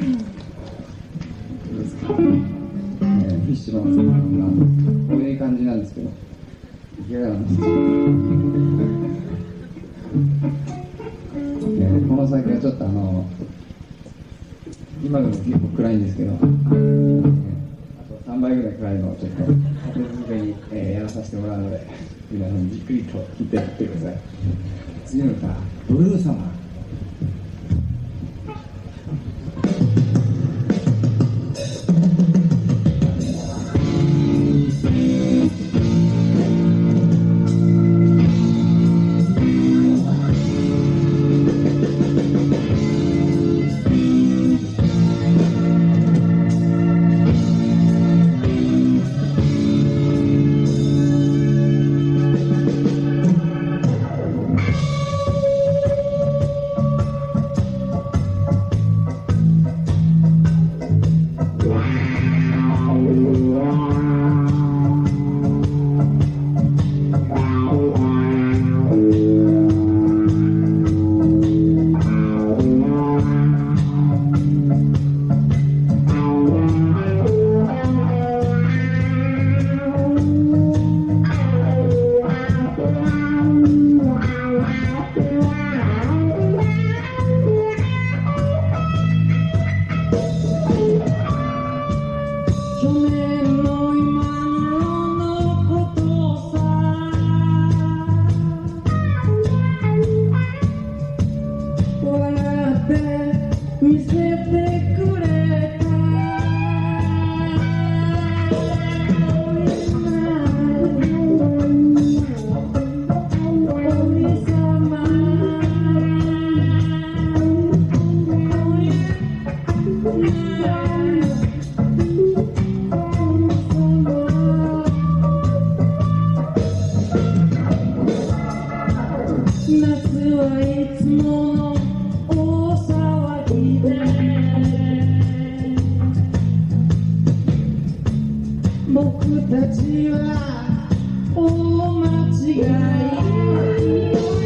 フィッシュマンさんがこういう感じなんですけどいかがなんですか、えー、この先はちょっとあの今でも結構暗いんですけど、えー、あと3倍ぐらい暗いのをちょっと立て続けに、えー、やらさせてもらうので皆さんじっくりと聞いてやってください次の歌「ブルーサマー」僕たちは大間違い。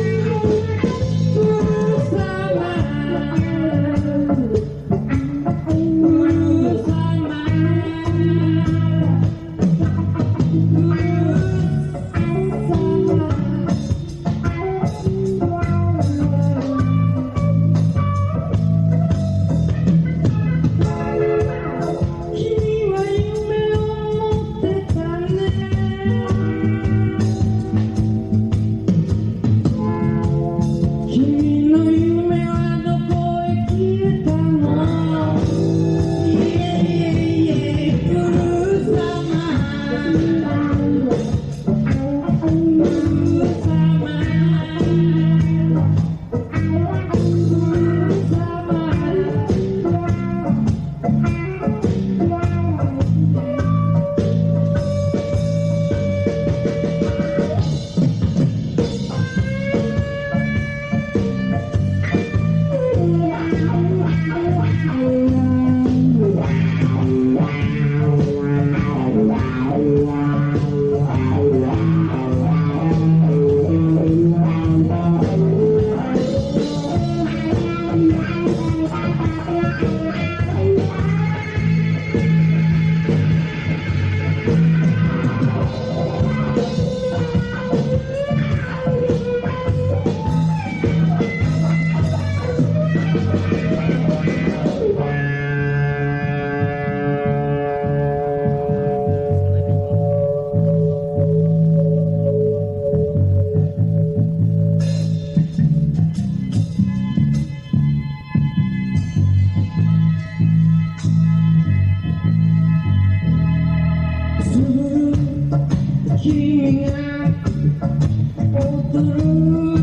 hold the room